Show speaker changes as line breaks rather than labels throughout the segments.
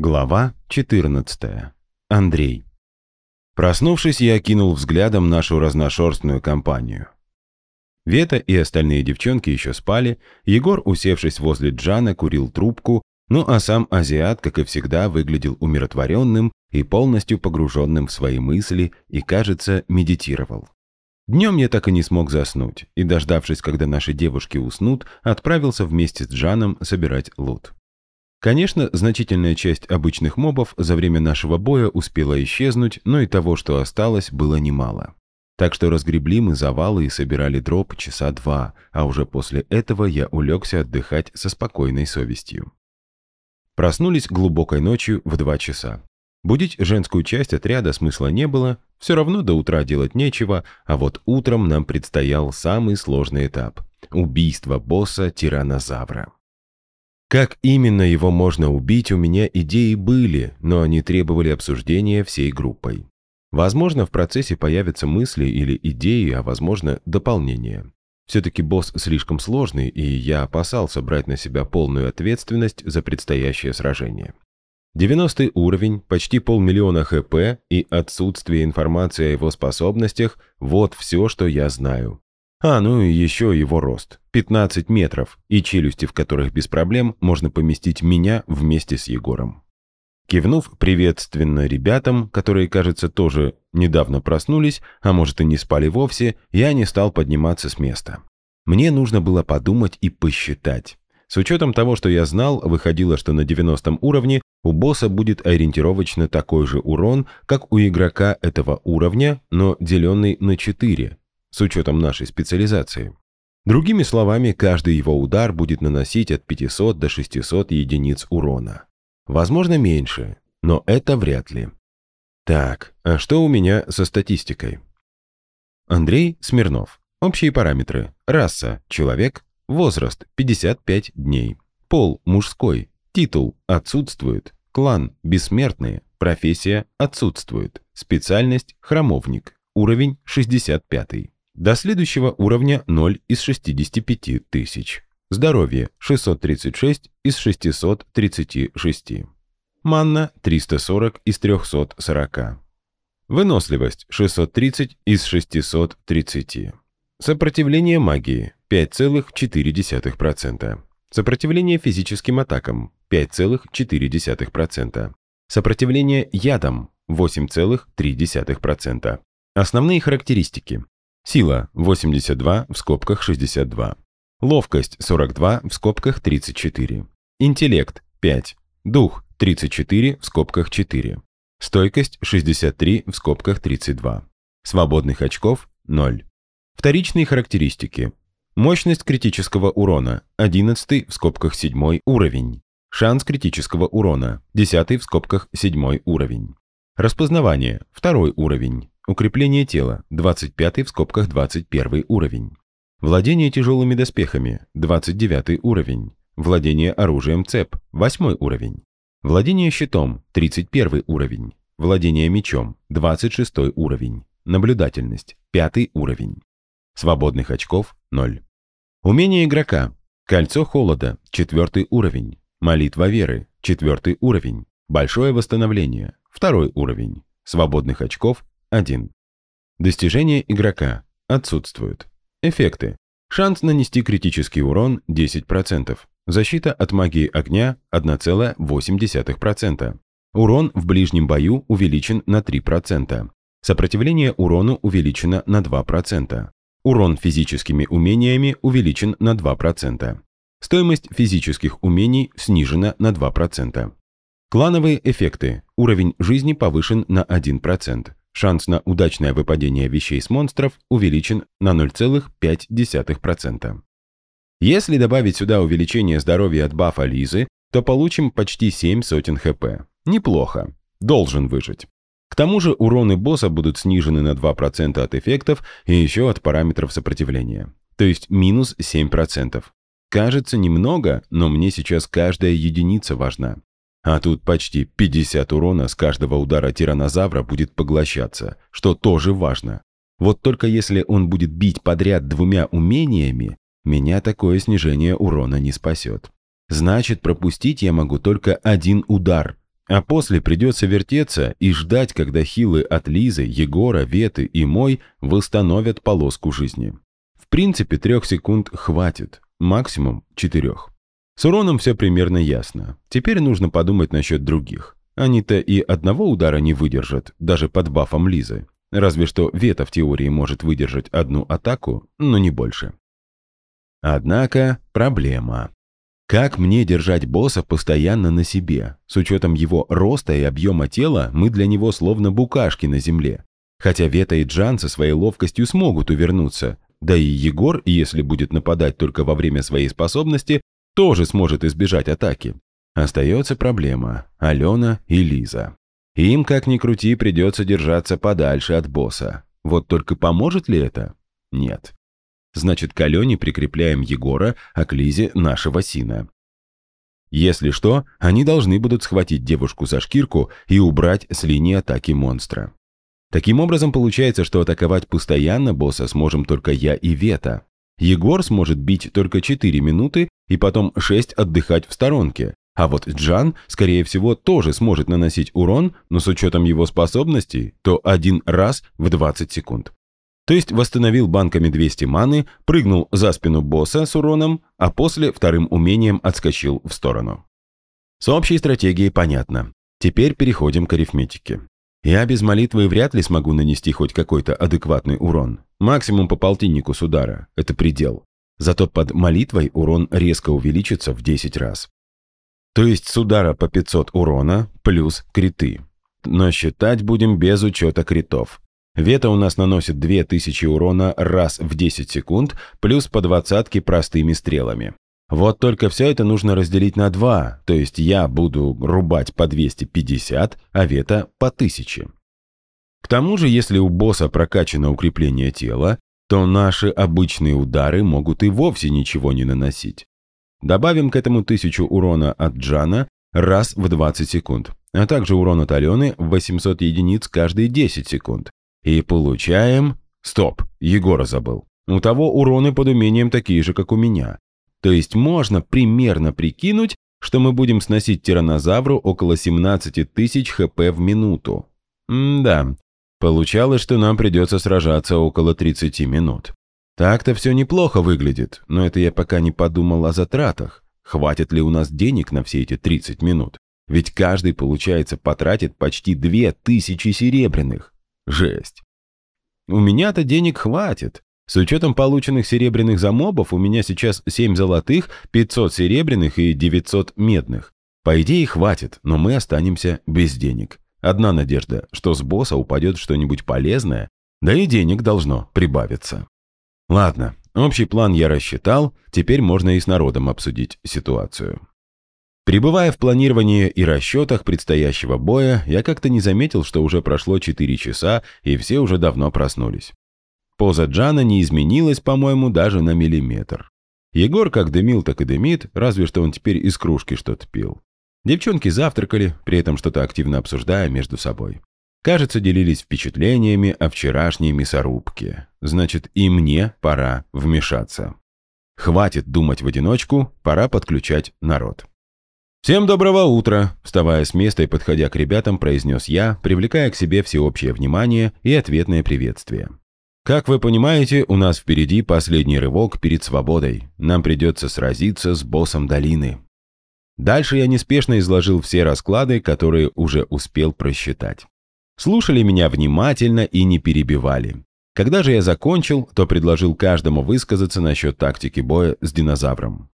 Глава 14. Андрей. Проснувшись, я окинул взглядом нашу разношерстную компанию. Вета и остальные девчонки еще спали, Егор, усевшись возле Джана, курил трубку, ну а сам азиат, как и всегда, выглядел умиротворенным и полностью погруженным в свои мысли и, кажется, медитировал. Днем я так и не смог заснуть, и, дождавшись, когда наши девушки уснут, отправился вместе с Джаном собирать лут. Конечно, значительная часть обычных мобов за время нашего боя успела исчезнуть, но и того, что осталось, было немало. Так что разгребли мы завалы и собирали дроп часа два, а уже после этого я улегся отдыхать со спокойной совестью. Проснулись глубокой ночью в два часа. Будить женскую часть отряда смысла не было, все равно до утра делать нечего, а вот утром нам предстоял самый сложный этап – убийство босса-тиранозавра. Как именно его можно убить, у меня идеи были, но они требовали обсуждения всей группой. Возможно, в процессе появятся мысли или идеи, а возможно, дополнения. Все-таки босс слишком сложный, и я опасался брать на себя полную ответственность за предстоящее сражение. 90 уровень, почти полмиллиона хп и отсутствие информации о его способностях – вот все, что я знаю. А, ну и еще его рост. 15 метров, и челюсти, в которых без проблем можно поместить меня вместе с Егором. Кивнув приветственно ребятам, которые, кажется, тоже недавно проснулись, а может и не спали вовсе, я не стал подниматься с места. Мне нужно было подумать и посчитать. С учетом того, что я знал, выходило, что на 90 уровне у босса будет ориентировочно такой же урон, как у игрока этого уровня, но деленный на 4, с учетом нашей специализации. Другими словами, каждый его удар будет наносить от 500 до 600 единиц урона. Возможно, меньше, но это вряд ли. Так, а что у меня со статистикой? Андрей Смирнов. Общие параметры. Раса – человек. Возраст – 55 дней. Пол – мужской. Титул – отсутствует. Клан – бессмертные. Профессия – отсутствует. Специальность – храмовник. Уровень – 65. До следующего уровня 0 из 65 тысяч. Здоровье 636 из 636. Манна 340 из 340. Выносливость 630 из 630. Сопротивление магии 5,4%. Сопротивление физическим атакам 5,4%. Сопротивление ядам 8,3%. Основные характеристики. Сила – 82 в скобках 62. Ловкость – 42 в скобках 34. Интеллект – 5. Дух – 34 в скобках 4. Стойкость – 63 в скобках 32. Свободных очков – 0. Вторичные характеристики. Мощность критического урона – 11 в скобках 7 уровень. Шанс критического урона – 10 в скобках 7 уровень. Распознавание – 2 уровень. Укрепление тела – 25 в скобках 21 уровень. Владение тяжелыми доспехами – 29 уровень. Владение оружием цеп – 8 уровень. Владение щитом – 31 уровень. Владение мечом – 26 уровень. Наблюдательность – 5 уровень. Свободных очков – 0. Умение игрока. Кольцо холода – 4 уровень. Молитва веры – 4 уровень. Большое восстановление – 2 уровень. Свободных очков 1. Достижения игрока отсутствуют. Эффекты. Шанс нанести критический урон 10%. Защита от магии огня 1,8%. Урон в ближнем бою увеличен на 3%. Сопротивление урону увеличено на 2%. Урон физическими умениями увеличен на 2%. Стоимость физических умений снижена на 2%. Клановые эффекты. Уровень жизни повышен на 1%. Шанс на удачное выпадение вещей с монстров увеличен на 0,5%. Если добавить сюда увеличение здоровья от бафа Лизы, то получим почти 7 сотен хп. Неплохо. Должен выжить. К тому же уроны босса будут снижены на 2% от эффектов и еще от параметров сопротивления. То есть минус 7%. Кажется немного, но мне сейчас каждая единица важна. А тут почти 50 урона с каждого удара тиранозавра будет поглощаться, что тоже важно. Вот только если он будет бить подряд двумя умениями, меня такое снижение урона не спасет. Значит, пропустить я могу только один удар. а после придется вертеться и ждать, когда хилы от Лизы, Егора, Веты и мой восстановят полоску жизни. В принципе, трех секунд хватит, максимум четырех. С уроном все примерно ясно. Теперь нужно подумать насчет других. Они-то и одного удара не выдержат, даже под бафом Лизы. Разве что Вета в теории может выдержать одну атаку, но не больше. Однако проблема. Как мне держать босса постоянно на себе? С учетом его роста и объема тела, мы для него словно букашки на земле. Хотя Вета и Джан со своей ловкостью смогут увернуться, да и Егор, если будет нападать только во время своей способности, тоже сможет избежать атаки. Остается проблема – Алена и Лиза. Им, как ни крути, придется держаться подальше от босса. Вот только поможет ли это? Нет. Значит, к Алене прикрепляем Егора, а к Лизе нашего сина. Если что, они должны будут схватить девушку за шкирку и убрать с линии атаки монстра. Таким образом, получается, что атаковать постоянно босса сможем только я и Вета. Егор сможет бить только 4 минуты и потом 6 отдыхать в сторонке. А вот Джан, скорее всего, тоже сможет наносить урон, но с учетом его способностей, то один раз в 20 секунд. То есть восстановил банками 200 маны, прыгнул за спину босса с уроном, а после вторым умением отскочил в сторону. С общей стратегией понятно. Теперь переходим к арифметике. Я без молитвы вряд ли смогу нанести хоть какой-то адекватный урон. Максимум по полтиннику с удара. Это предел. Зато под молитвой урон резко увеличится в 10 раз. То есть с удара по 500 урона плюс криты. Но считать будем без учета критов. Вета у нас наносит 2000 урона раз в 10 секунд, плюс по двадцатке простыми стрелами. Вот только все это нужно разделить на два, то есть я буду рубать по 250, а Вета по 1000. К тому же, если у босса прокачано укрепление тела, то наши обычные удары могут и вовсе ничего не наносить. Добавим к этому 1000 урона от Джана раз в 20 секунд, а также урон от Алены в 800 единиц каждые 10 секунд. И получаем... Стоп, Егора забыл. У того уроны под умением такие же, как у меня. То есть можно примерно прикинуть, что мы будем сносить тиранозавру около 17 тысяч хп в минуту. М-да, получалось, что нам придется сражаться около 30 минут. Так-то все неплохо выглядит, но это я пока не подумал о затратах. Хватит ли у нас денег на все эти 30 минут? Ведь каждый, получается, потратит почти 2000 серебряных. Жесть. У меня-то денег хватит. С учетом полученных серебряных замобов у меня сейчас 7 золотых, 500 серебряных и 900 медных. По идее хватит, но мы останемся без денег. Одна надежда, что с босса упадет что-нибудь полезное, да и денег должно прибавиться. Ладно, общий план я рассчитал, теперь можно и с народом обсудить ситуацию. Прибывая в планировании и расчетах предстоящего боя, я как-то не заметил, что уже прошло 4 часа, и все уже давно проснулись. Поза Джана не изменилась, по-моему, даже на миллиметр. Егор как дымил, так и дымит, разве что он теперь из кружки что-то пил. Девчонки завтракали, при этом что-то активно обсуждая между собой. Кажется, делились впечатлениями о вчерашней мясорубке. Значит, и мне пора вмешаться. Хватит думать в одиночку, пора подключать народ. «Всем доброго утра!» – вставая с места и подходя к ребятам, произнес я, привлекая к себе всеобщее внимание и ответное приветствие. «Как вы понимаете, у нас впереди последний рывок перед свободой. Нам придется сразиться с боссом долины». Дальше я неспешно изложил все расклады, которые уже успел просчитать. Слушали меня внимательно и не перебивали. Когда же я закончил, то предложил каждому высказаться насчет тактики боя с динозавром.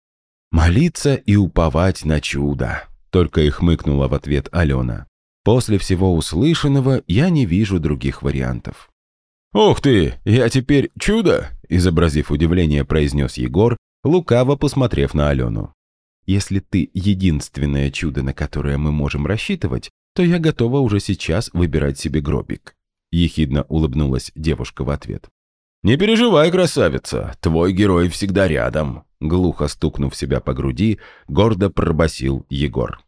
«Молиться и уповать на чудо», — только и хмыкнула в ответ Алена. «После всего услышанного я не вижу других вариантов». «Ух ты, я теперь чудо!» — изобразив удивление, произнес Егор, лукаво посмотрев на Алену. «Если ты единственное чудо, на которое мы можем рассчитывать, то я готова уже сейчас выбирать себе гробик», — ехидно улыбнулась девушка в ответ. «Не переживай, красавица, твой герой всегда рядом», глухо стукнув себя по груди, гордо пробасил Егор.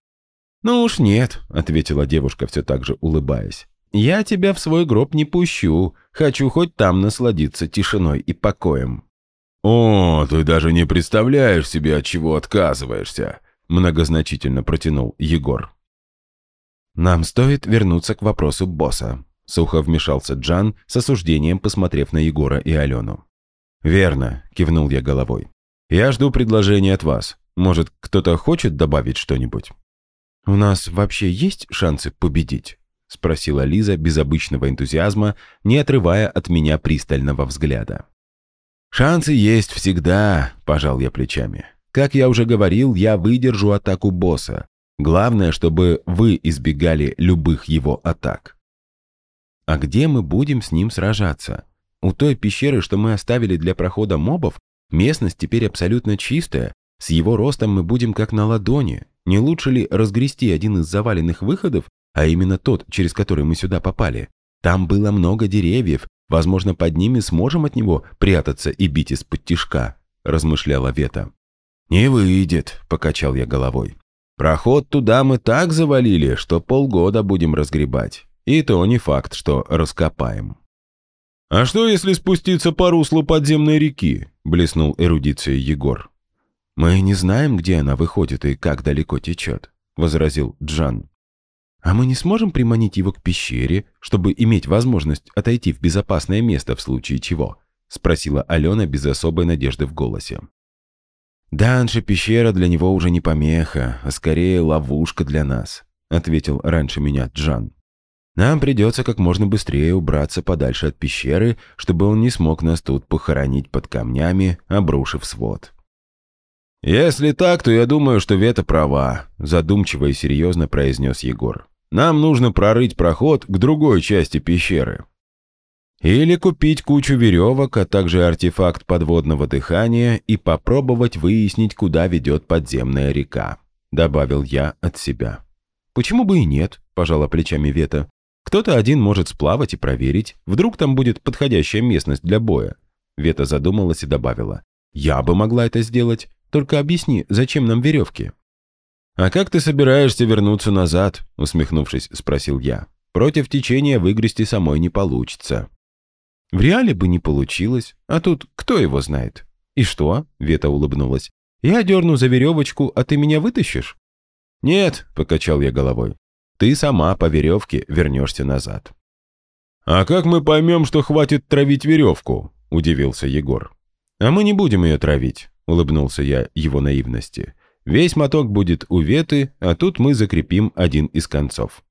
«Ну уж нет», — ответила девушка, все так же улыбаясь. «Я тебя в свой гроб не пущу. Хочу хоть там насладиться тишиной и покоем».
«О, ты даже не представляешь себе, от чего отказываешься», — многозначительно протянул Егор.
«Нам стоит вернуться к вопросу босса», — сухо вмешался Джан, с осуждением посмотрев на Егора и Алену. «Верно», — кивнул я головой. «Я жду предложения от вас. Может, кто-то хочет добавить что-нибудь?» «У нас вообще есть шансы победить?» — спросила Лиза без обычного энтузиазма, не отрывая от меня пристального взгляда. «Шансы есть всегда», — пожал я плечами. «Как я уже говорил, я выдержу атаку босса. Главное, чтобы вы избегали любых его атак». «А где мы будем с ним сражаться? У той пещеры, что мы оставили для прохода мобов, местность теперь абсолютно чистая. С его ростом мы будем как на ладони. Не лучше ли разгрести один из заваленных выходов, а именно тот, через который мы сюда попали? Там было много деревьев, Возможно, под ними сможем от него прятаться и бить из-под тишка», – размышляла Вета. «Не выйдет», – покачал я головой. «Проход туда мы так завалили, что полгода будем разгребать. И то не факт, что раскопаем».
«А что, если спуститься по руслу подземной реки?» – блеснул эрудицией Егор.
«Мы не знаем, где она выходит и как далеко течет», – возразил Джан. «А мы не сможем приманить его к пещере, чтобы иметь возможность отойти в безопасное место в случае чего?» — спросила Алена без особой надежды в голосе. «Данше пещера для него уже не помеха, а скорее ловушка для нас», — ответил раньше меня Джан. «Нам придется как можно быстрее убраться подальше от пещеры, чтобы он не смог нас тут похоронить под камнями, обрушив свод».
«Если так, то я думаю, что Вета права», — задумчиво и серьезно произнес Егор. Нам нужно прорыть проход к другой части пещеры. Или купить кучу веревок, а также артефакт подводного дыхания и попробовать выяснить, куда ведет подземная река», — добавил я от себя.
«Почему бы и нет?» — пожала плечами Вета. «Кто-то один может сплавать и проверить. Вдруг там будет подходящая местность для боя». Вета задумалась и добавила. «Я бы могла это сделать. Только объясни, зачем нам веревки?»
«А как ты собираешься вернуться назад?» — усмехнувшись, спросил я. «Против течения выгрести самой не получится».
«В реале бы не получилось, а тут кто его знает?» «И что?» — Вета улыбнулась. «Я дерну за веревочку, а ты меня вытащишь?»
«Нет», — покачал я головой. «Ты сама по веревке вернешься назад». «А как мы поймем, что хватит травить веревку?» — удивился Егор.
«А мы не будем ее травить», — улыбнулся я его наивности. Весь моток будет у Веты, а тут мы закрепим один из концов.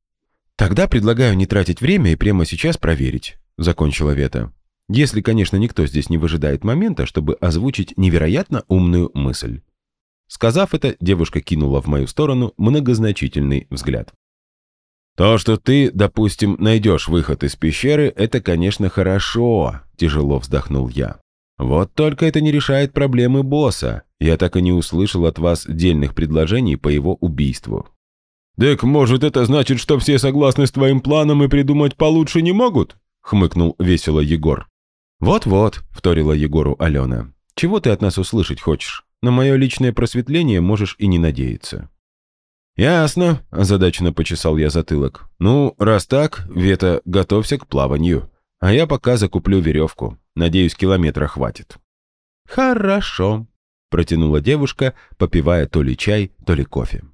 «Тогда предлагаю не тратить время и прямо сейчас проверить», — закончила Вета. «Если, конечно, никто здесь не выжидает момента, чтобы озвучить невероятно умную мысль». Сказав это, девушка кинула в мою сторону многозначительный взгляд.
«То, что ты, допустим, найдешь выход из пещеры, это, конечно, хорошо», – тяжело вздохнул я. «Вот только это не решает проблемы босса. Я так и не услышал от вас дельных предложений по его убийству».
«Так, может, это значит, что все согласны с твоим планом и придумать получше не могут?» — хмыкнул весело Егор. «Вот-вот», — вторила Егору Алена. «Чего ты от нас услышать хочешь? На мое личное просветление можешь и не надеяться».
«Ясно», — озадаченно почесал я затылок. «Ну, раз так, Вета, готовься к плаванию. А я пока закуплю веревку. Надеюсь, километра хватит».
«Хорошо», протянула девушка, попивая то ли чай, то ли кофе.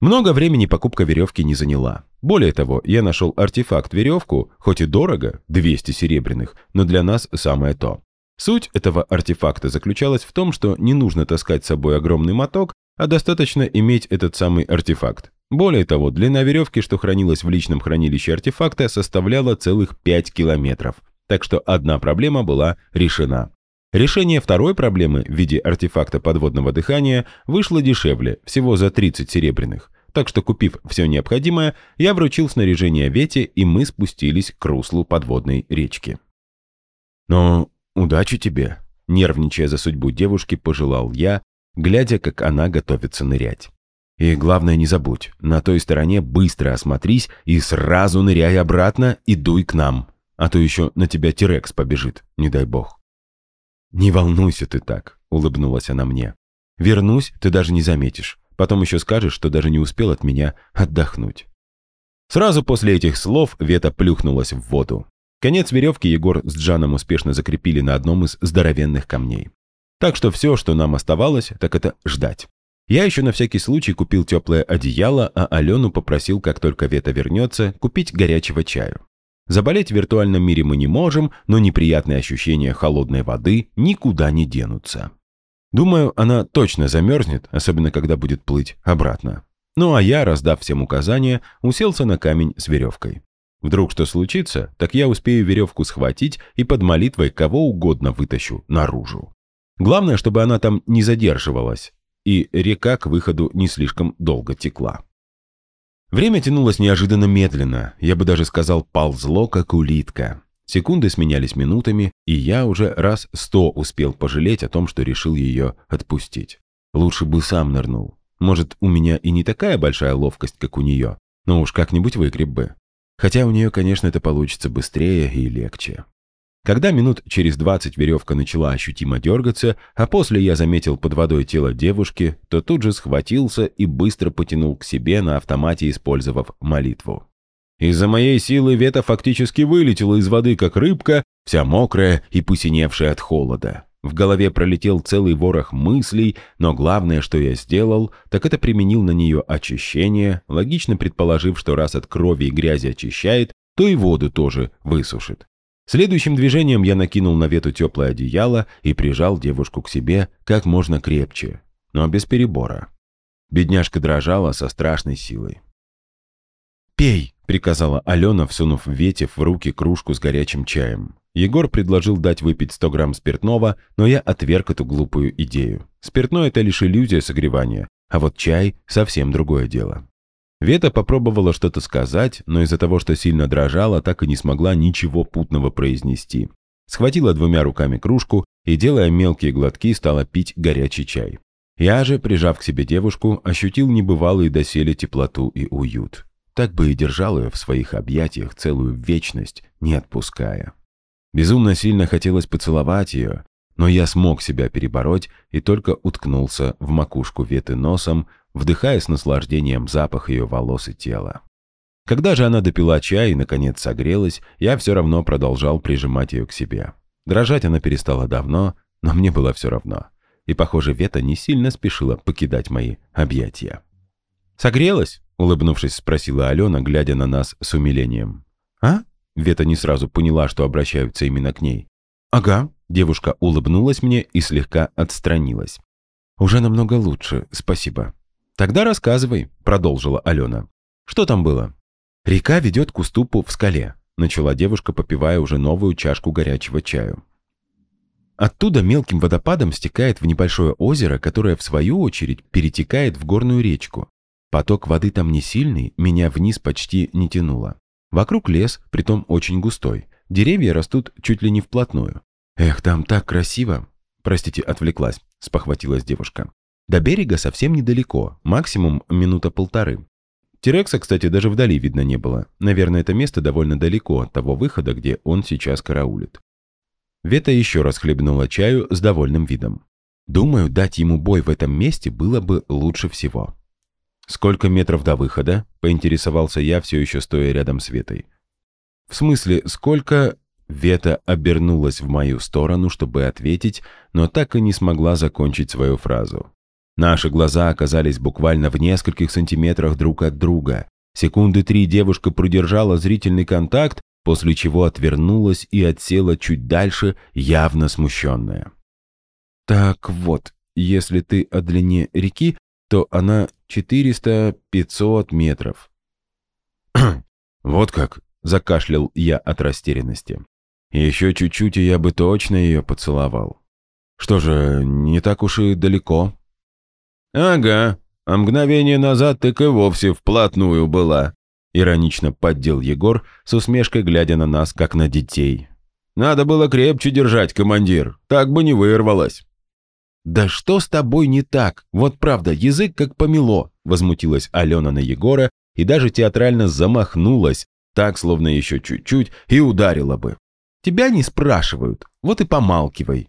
Много времени покупка веревки не заняла. Более того, я нашел артефакт-веревку, хоть и дорого, 200 серебряных, но для нас самое то. Суть этого артефакта заключалась в том, что не нужно таскать с собой огромный моток, а достаточно иметь этот самый артефакт. Более того, длина веревки, что хранилась в личном хранилище артефакта, составляла целых 5 километров. Так что одна проблема была решена. Решение второй проблемы в виде артефакта подводного дыхания вышло дешевле, всего за 30 серебряных. Так что, купив все необходимое, я вручил снаряжение Вете, и мы спустились к руслу подводной речки. «Но удачи тебе», — нервничая за судьбу девушки, пожелал я, глядя, как она готовится нырять. «И главное, не забудь, на той стороне быстро осмотрись и сразу ныряй обратно и дуй к нам, а то еще на тебя Тирекс побежит, не дай бог». «Не волнуйся ты так», — улыбнулась она мне. «Вернусь, ты даже не заметишь. Потом еще скажешь, что даже не успел от меня отдохнуть». Сразу после этих слов Вета плюхнулась в воду. Конец веревки Егор с Джаном успешно закрепили на одном из здоровенных камней. Так что все, что нам оставалось, так это ждать. Я еще на всякий случай купил теплое одеяло, а Алену попросил, как только Вета вернется, купить горячего чаю. Заболеть в виртуальном мире мы не можем, но неприятные ощущения холодной воды никуда не денутся. Думаю, она точно замерзнет, особенно когда будет плыть обратно. Ну а я, раздав всем указания, уселся на камень с веревкой. Вдруг что случится, так я успею веревку схватить и под молитвой кого угодно вытащу наружу. Главное, чтобы она там не задерживалась, и река к выходу не слишком долго текла. Время тянулось неожиданно медленно, я бы даже сказал, ползло, как улитка. Секунды сменялись минутами, и я уже раз сто успел пожалеть о том, что решил ее отпустить. Лучше бы сам нырнул. Может, у меня и не такая большая ловкость, как у нее, но уж как-нибудь выгреб бы. Хотя у нее, конечно, это получится быстрее и легче. Когда минут через двадцать веревка начала ощутимо дергаться, а после я заметил под водой тело девушки, то тут же схватился и быстро потянул к себе на автомате, использовав молитву. Из-за моей силы Вета фактически вылетела из воды, как рыбка, вся мокрая и посиневшая от холода. В голове пролетел целый ворох мыслей, но главное, что я сделал, так это применил на нее очищение, логично предположив, что раз от крови и грязи очищает, то и воду тоже высушит. Следующим движением я накинул на вету теплое одеяло и прижал девушку к себе как можно крепче, но без перебора. Бедняжка дрожала со страшной силой. «Пей!» — приказала Алена, всунув Вете в руки кружку с горячим чаем. Егор предложил дать выпить 100 грамм спиртного, но я отверг эту глупую идею. Спиртное – это лишь иллюзия согревания, а вот чай – совсем другое дело. Вета попробовала что-то сказать, но из-за того, что сильно дрожала, так и не смогла ничего путного произнести. Схватила двумя руками кружку и, делая мелкие глотки, стала пить горячий чай. Я же, прижав к себе девушку, ощутил небывалые доселе теплоту и уют. Так бы и держал ее в своих объятиях целую вечность, не отпуская. Безумно сильно хотелось поцеловать ее, но я смог себя перебороть и только уткнулся в макушку веты носом, вдыхая с наслаждением запах ее волос и тела. Когда же она допила чай и, наконец, согрелась, я все равно продолжал прижимать ее к себе. Дрожать она перестала давно, но мне было все равно. И, похоже, Вета не сильно спешила покидать мои объятия. «Согрелась?» — улыбнувшись, спросила Алена, глядя на нас с умилением. «А?» Вета не сразу поняла, что обращаются именно к ней. «Ага», — девушка улыбнулась мне и слегка отстранилась. «Уже намного лучше, спасибо». «Тогда рассказывай», — продолжила Алена. «Что там было?» «Река ведет к уступу в скале», — начала девушка, попивая уже новую чашку горячего чаю. Оттуда мелким водопадом стекает в небольшое озеро, которое, в свою очередь, перетекает в горную речку. Поток воды там не сильный, меня вниз почти не тянуло. Вокруг лес, притом очень густой. Деревья растут чуть ли не вплотную. «Эх, там так красиво!» «Простите, отвлеклась», — спохватилась девушка. «До берега совсем недалеко, максимум минута полторы. Терекса, кстати, даже вдали видно не было. Наверное, это место довольно далеко от того выхода, где он сейчас караулит». Вета еще раз хлебнула чаю с довольным видом. «Думаю, дать ему бой в этом месте было бы лучше всего». «Сколько метров до выхода?» — поинтересовался я, все еще стоя рядом с Ветой. «В смысле, сколько...» Вета обернулась в мою сторону, чтобы ответить, но так и не смогла закончить свою фразу. Наши глаза оказались буквально в нескольких сантиметрах друг от друга. Секунды три девушка продержала зрительный контакт, после чего отвернулась и отсела чуть дальше, явно смущенная. «Так вот, если ты о длине реки, то она 400-500 метров. «Вот как!» — закашлял я от растерянности. «Еще чуть-чуть, и я бы точно ее поцеловал. Что же, не так уж и далеко». «Ага, а мгновение назад так и вовсе вплотную была», — иронично поддел Егор, с усмешкой глядя на нас, как на детей. «Надо было крепче держать, командир, так бы не вырвалось». «Да что с тобой не так? Вот правда, язык как помело!» Возмутилась Алена на Егора и даже театрально замахнулась, так, словно еще чуть-чуть, и ударила бы. «Тебя не спрашивают, вот и помалкивай!»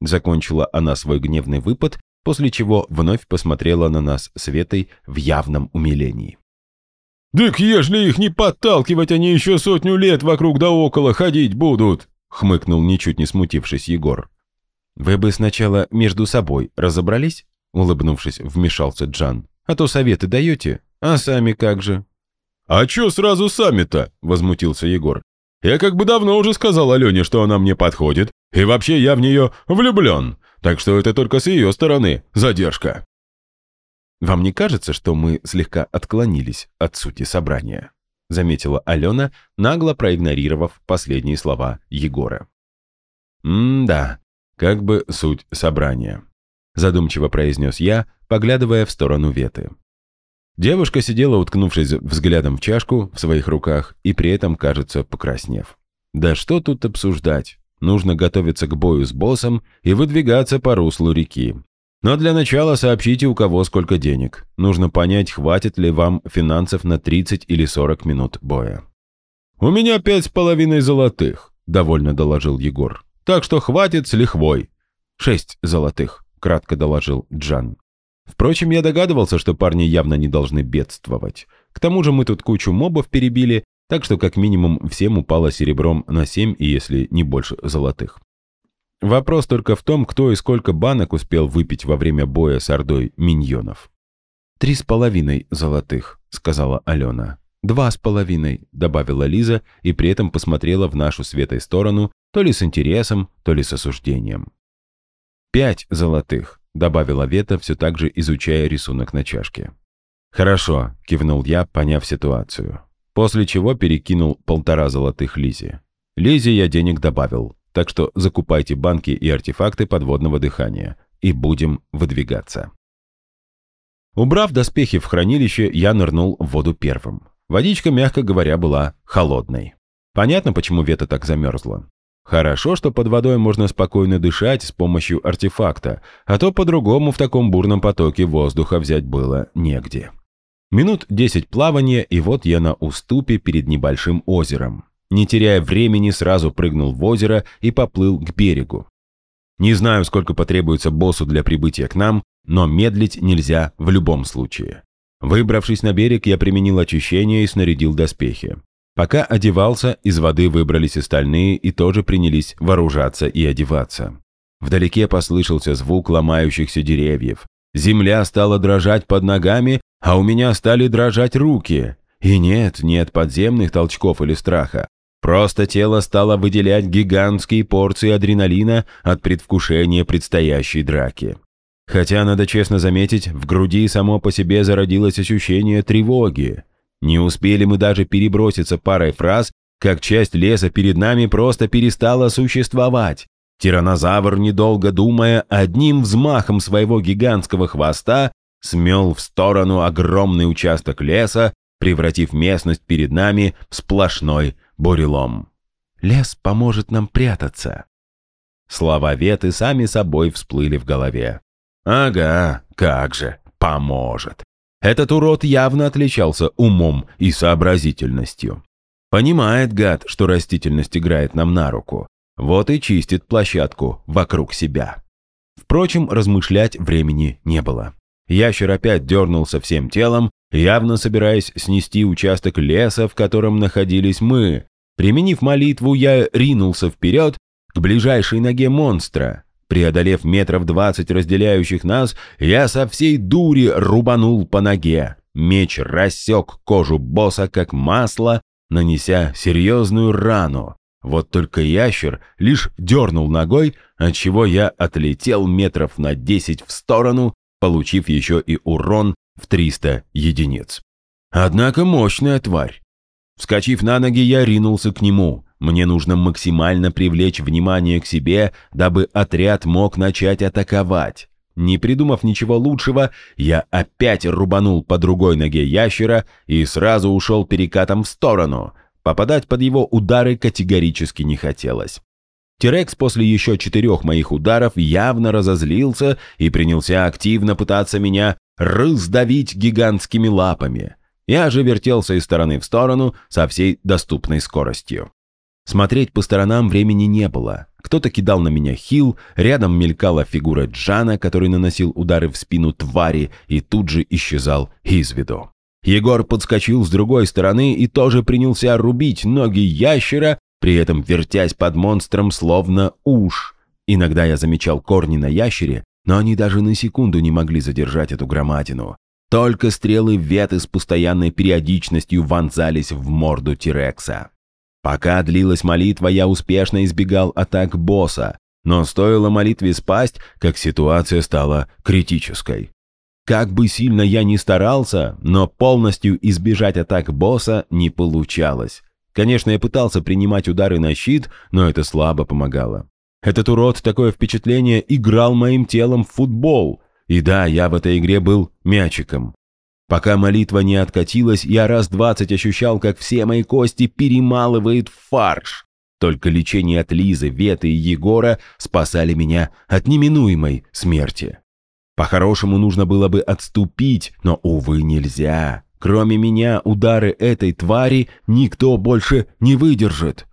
Закончила она свой гневный выпад, после чего вновь посмотрела на нас Светой в явном умилении.
«Так ежели их не подталкивать, они еще сотню лет вокруг да около ходить будут!» хмыкнул ничуть не смутившись Егор.
«Вы бы сначала между собой разобрались?» улыбнувшись, вмешался Джан. «А то советы даете, а сами как же?»
«А чё сразу сами-то?» – возмутился Егор. «Я как бы давно уже сказал Алене, что она мне подходит, и вообще я в нее влюблен, так что это только с ее стороны задержка».
«Вам не кажется, что мы слегка отклонились от сути собрания?» заметила Алена, нагло проигнорировав последние слова Егора. «М-да, как бы суть собрания», задумчиво произнес я, поглядывая в сторону Веты. Девушка сидела, уткнувшись взглядом в чашку в своих руках и при этом, кажется, покраснев. «Да что тут обсуждать? Нужно готовиться к бою с боссом и выдвигаться по руслу реки. Но для начала сообщите, у кого сколько денег. Нужно понять, хватит ли вам финансов на 30 или 40 минут боя.
«У меня пять с половиной золотых», – довольно доложил Егор. «Так что хватит с лихвой».
«Шесть золотых», – кратко доложил Джан. Впрочем, я догадывался, что парни явно не должны бедствовать. К тому же мы тут кучу мобов перебили, так что как минимум всем упало серебром на семь и если не больше золотых. Вопрос только в том, кто и сколько банок успел выпить во время боя с ордой миньонов. «Три с половиной золотых», — сказала Алена. «Два с половиной», — добавила Лиза и при этом посмотрела в нашу светой сторону, то ли с интересом, то ли с осуждением. «Пять золотых», — добавила Вета, все так же изучая рисунок на чашке. «Хорошо», — кивнул я, поняв ситуацию. После чего перекинул полтора золотых Лизе. Лизе я денег добавил, так что закупайте банки и артефакты подводного дыхания. И будем выдвигаться. Убрав доспехи в хранилище, я нырнул в воду первым. Водичка, мягко говоря, была холодной. Понятно, почему Вета так замерзла. Хорошо, что под водой можно спокойно дышать с помощью артефакта, а то по-другому в таком бурном потоке воздуха взять было негде. Минут десять плавания, и вот я на уступе перед небольшим озером. Не теряя времени, сразу прыгнул в озеро и поплыл к берегу. Не знаю, сколько потребуется боссу для прибытия к нам, но медлить нельзя в любом случае. Выбравшись на берег, я применил очищение и снарядил доспехи. Пока одевался, из воды выбрались остальные и тоже принялись вооружаться и одеваться. Вдалеке послышался звук ломающихся деревьев. Земля стала дрожать под ногами, а у меня стали дрожать руки. И нет, нет подземных толчков или страха, Просто тело стало выделять гигантские порции адреналина от предвкушения предстоящей драки. Хотя, надо честно заметить, в груди само по себе зародилось ощущение тревоги. Не успели мы даже переброситься парой фраз, как часть леса перед нами просто перестала существовать. Тиранозавр, недолго думая, одним взмахом своего гигантского хвоста смел в сторону огромный участок леса, превратив местность перед нами в сплошной бурелом. «Лес поможет нам прятаться». Слова Веты сами собой всплыли в голове. «Ага, как же, поможет». Этот урод явно отличался умом и сообразительностью. Понимает, гад, что растительность играет нам на руку. Вот и чистит площадку вокруг себя. Впрочем, размышлять времени не было. Ящер опять дернулся всем телом, явно собираясь снести участок леса, в котором находились мы, Применив молитву, я ринулся вперед к ближайшей ноге монстра. Преодолев метров двадцать разделяющих нас, я со всей дури рубанул по ноге. Меч рассек кожу босса как масло, нанеся серьезную рану. Вот только ящер лишь дернул ногой, отчего я отлетел метров на десять в сторону, получив еще и урон в триста единиц. Однако мощная тварь. Вскочив на ноги, я ринулся к нему. Мне нужно максимально привлечь внимание к себе, дабы отряд мог начать атаковать. Не придумав ничего лучшего, я опять рубанул по другой ноге ящера и сразу ушел перекатом в сторону. Попадать под его удары категорически не хотелось. Терекс после еще четырех моих ударов явно разозлился и принялся активно пытаться меня раздавить гигантскими лапами. Я же вертелся из стороны в сторону со всей доступной скоростью. Смотреть по сторонам времени не было. Кто-то кидал на меня хил, рядом мелькала фигура Джана, который наносил удары в спину твари и тут же исчезал из виду. Егор подскочил с другой стороны и тоже принялся рубить ноги ящера, при этом вертясь под монстром словно уж. Иногда я замечал корни на ящере,
но они даже на секунду не могли задержать эту громадину. Только стрелы веты с постоянной периодичностью вонзались в морду Тирекса. Пока длилась молитва, я успешно избегал атак босса, но стоило молитве спасть, как ситуация стала критической. Как бы сильно я ни старался, но полностью избежать атак босса не получалось. Конечно, я пытался принимать удары на щит, но это слабо помогало. Этот урод, такое впечатление, играл моим телом в футбол. И да, я в этой игре был мячиком. Пока молитва не откатилась, я раз двадцать ощущал, как все мои кости перемалывает фарш. Только лечение от Лизы, Веты и Егора спасали меня от неминуемой смерти. По-хорошему нужно было бы отступить, но, увы, нельзя. Кроме меня, удары этой твари никто больше не выдержит.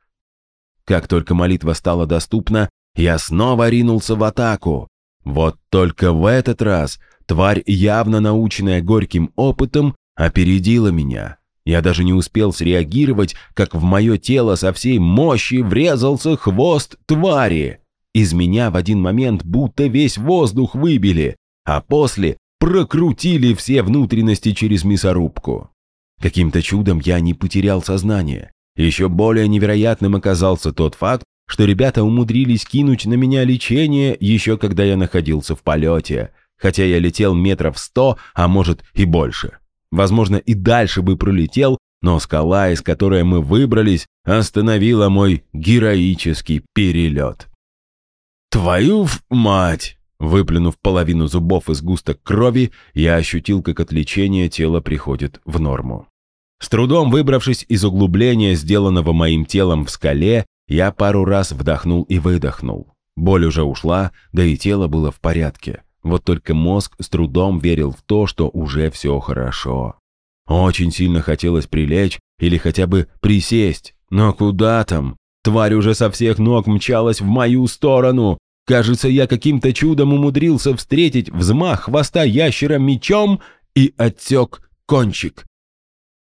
Как только молитва стала доступна, я снова ринулся в атаку. Вот только в этот раз тварь, явно наученная горьким опытом, опередила меня. Я даже не успел среагировать, как в мое тело со всей мощи врезался хвост твари. Из меня в один момент будто весь воздух выбили, а после прокрутили все внутренности через мясорубку. Каким-то чудом я не потерял сознание. Еще более невероятным оказался тот факт, что ребята умудрились кинуть на меня лечение еще когда я находился в полете, хотя я летел метров сто, а может и больше. Возможно, и дальше бы пролетел, но скала, из которой мы выбрались, остановила мой героический перелет. «Твою в мать!» Выплюнув половину зубов из густок крови, я ощутил, как от лечения тело приходит в норму. С трудом выбравшись из углубления, сделанного моим телом в скале, я пару раз вдохнул и выдохнул. Боль уже ушла, да и тело было в порядке. Вот только мозг с трудом верил в то, что уже все хорошо. Очень сильно хотелось прилечь или хотя бы присесть. Но куда там? Тварь уже со всех ног мчалась в мою сторону. Кажется, я каким-то чудом умудрился встретить взмах хвоста ящера мечом и отсек кончик.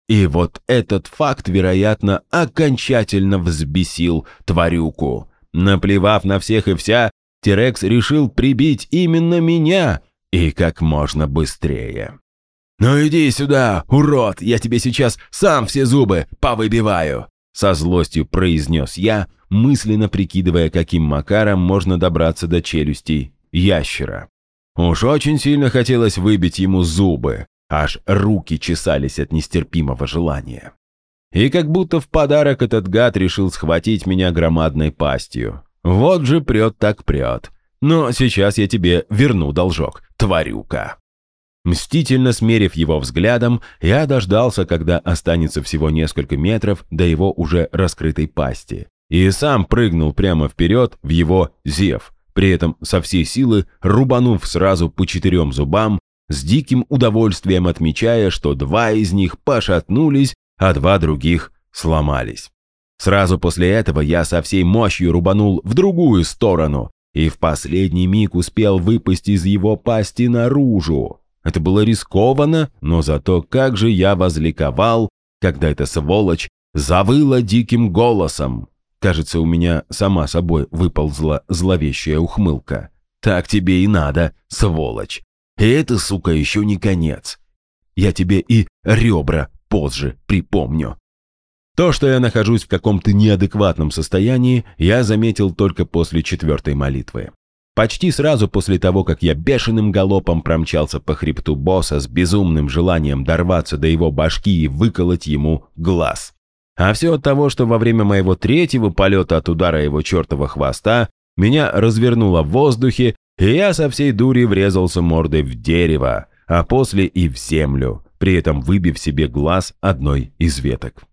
И вот этот факт, вероятно, окончательно взбесил тварюку. Наплевав на всех и вся, Терекс решил прибить именно меня и как можно быстрее. «Ну иди сюда, урод, я тебе сейчас сам все зубы повыбиваю!» Со злостью произнес я, мысленно прикидывая, каким макаром можно добраться до челюстей ящера. Уж очень сильно хотелось выбить ему зубы, аж руки чесались от нестерпимого желания. И как будто в подарок этот гад решил схватить меня громадной пастью. Вот же прет так прет. Но сейчас я тебе верну должок, тварюка. Мстительно смерив его взглядом, я дождался, когда останется всего несколько метров до его уже раскрытой пасти, и сам прыгнул прямо вперед в его зев, при этом со всей силы рубанув сразу по четырем зубам, с диким удовольствием отмечая, что два из них пошатнулись, а два других сломались. Сразу после этого я со всей мощью рубанул в другую сторону и в последний миг успел выпасть из его пасти наружу. Это было рискованно, но зато как же я возликовал, когда эта сволочь завыла диким голосом. Кажется, у меня сама собой выползла зловещая ухмылка. Так тебе и надо, сволочь. И это, сука, еще не конец. Я тебе и ребра позже припомню. То, что я нахожусь в каком-то неадекватном состоянии, я заметил только после четвертой молитвы. Почти сразу после того, как я бешеным галопом промчался по хребту босса с безумным желанием дорваться до его башки и выколоть ему глаз. А все от того, что во время моего третьего полета от удара его чертова хвоста меня развернуло в воздухе, и я со всей дури врезался мордой в дерево, а после и в землю, при этом выбив себе глаз одной из веток.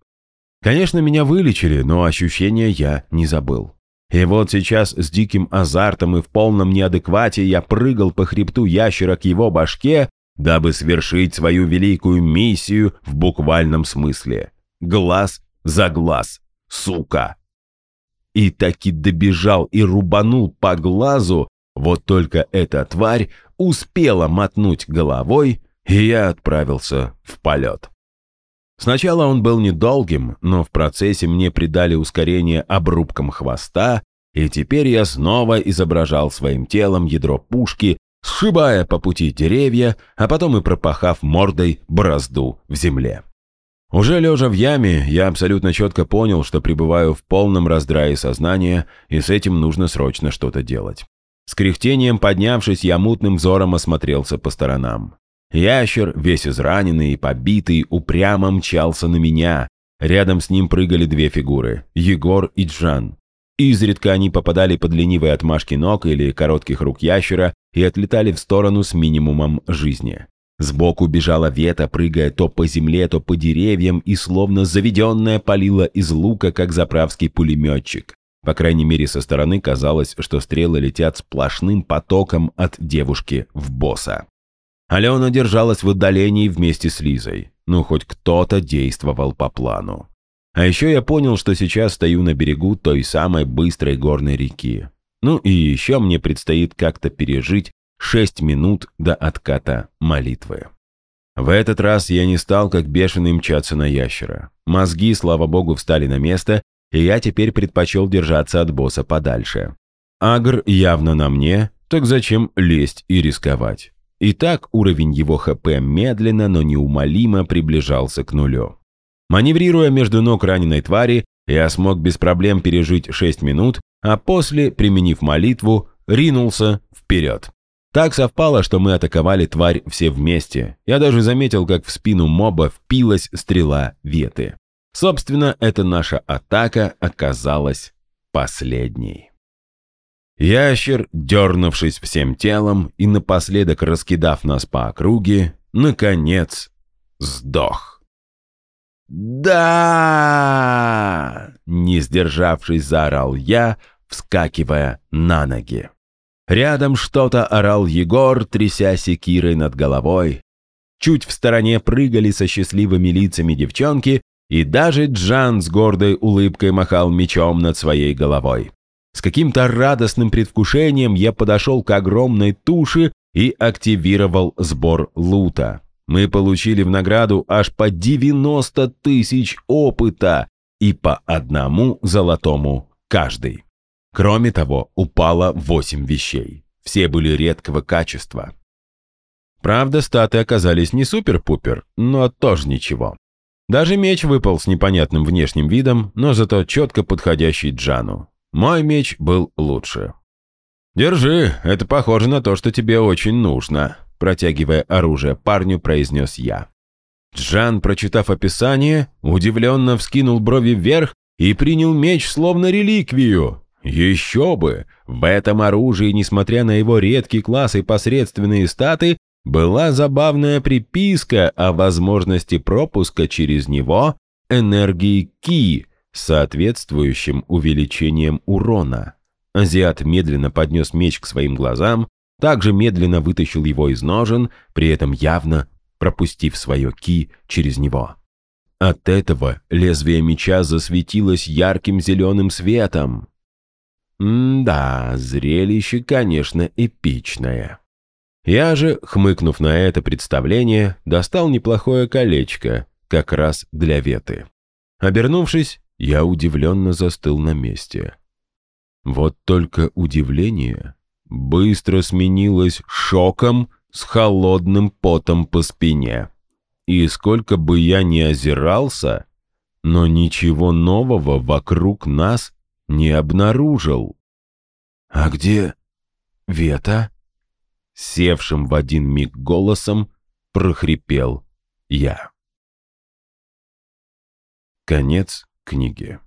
Конечно, меня вылечили, но ощущения я не забыл. И вот сейчас с диким азартом и в полном неадеквате я прыгал по хребту ящера к его башке, дабы свершить свою великую миссию в буквальном смысле. Глаз за глаз, сука. И таки добежал и рубанул по глазу, вот только эта тварь успела мотнуть головой, и я отправился в полет. Сначала он был недолгим, но в процессе мне придали ускорение обрубком хвоста, и теперь я снова изображал своим телом ядро пушки сшибая по пути деревья, а потом и пропахав мордой борозду в земле. Уже лежа в яме, я абсолютно четко понял, что пребываю в полном раздрае сознания, и с этим нужно срочно что-то делать. С кряхтением поднявшись, я мутным взором осмотрелся по сторонам. Ящер, весь израненный и побитый, упрямо мчался на меня. Рядом с ним прыгали две фигуры – Егор и Джан. Изредка они попадали под ленивые отмашки ног или коротких рук ящера и отлетали в сторону с минимумом жизни. Сбоку бежала Вета, прыгая то по земле, то по деревьям и словно заведенная палила из лука, как заправский пулеметчик. По крайней мере, со стороны казалось, что стрелы летят сплошным потоком от девушки в босса. Алена держалась в отдалении вместе с Лизой. Ну, хоть кто-то действовал по плану. А еще я понял, что сейчас стою на берегу той самой быстрой горной реки. Ну и еще мне предстоит как-то пережить 6 минут до отката молитвы. В этот раз я не стал как бешеный мчаться на ящера. Мозги, слава богу, встали на место, и я теперь предпочел держаться от босса подальше. Агр явно на мне, так зачем лезть и рисковать? Итак, уровень его ХП медленно, но неумолимо приближался к нулю. Маневрируя между ног раненой твари, я смог без проблем пережить 6 минут, а после, применив молитву, ринулся вперед. Так совпало, что мы атаковали тварь все вместе. Я даже заметил, как в спину моба впилась стрела веты. Собственно, эта наша атака оказалась последней. Ящер, дернувшись всем телом и напоследок раскидав нас по округе, наконец сдох. «Да!» — не сдержавшись, заорал я, вскакивая на ноги. Рядом что-то орал Егор, тряся секирой над головой. Чуть в стороне прыгали со счастливыми лицами девчонки, и даже Джан с гордой улыбкой махал мечом над своей головой. С каким-то радостным предвкушением я подошел к огромной туше и активировал сбор лута. Мы получили в награду аж по 90 тысяч опыта и по одному золотому каждый. Кроме того, упало 8 вещей. Все были редкого качества. Правда, статы оказались не супер-пупер, но тоже ничего. Даже меч выпал с непонятным внешним видом, но зато четко подходящий Джану. Мой меч был лучше. «Держи, это похоже на то, что тебе очень нужно», протягивая оружие парню, произнес я. Джан, прочитав описание, удивленно вскинул брови вверх и принял меч словно реликвию. Еще бы! В этом оружии, несмотря на его редкий класс и посредственные статы, была забавная приписка о возможности пропуска через него энергии Ки, соответствующим увеличением урона. Азиат медленно поднес меч к своим глазам, также медленно вытащил его из ножен, при этом явно пропустив свое ки через него. От этого лезвие меча засветилось ярким зеленым светом. М-да, зрелище, конечно, эпичное. Я же, хмыкнув на это представление, достал неплохое колечко, как раз для Веты. Обернувшись, я удивленно застыл на месте. Вот только удивление быстро сменилось шоком с холодным потом по спине. И сколько бы я ни озирался, но ничего нового вокруг нас не обнаружил. «А где Вета?» Севшим в один миг голосом прохрипел я. Конец книги.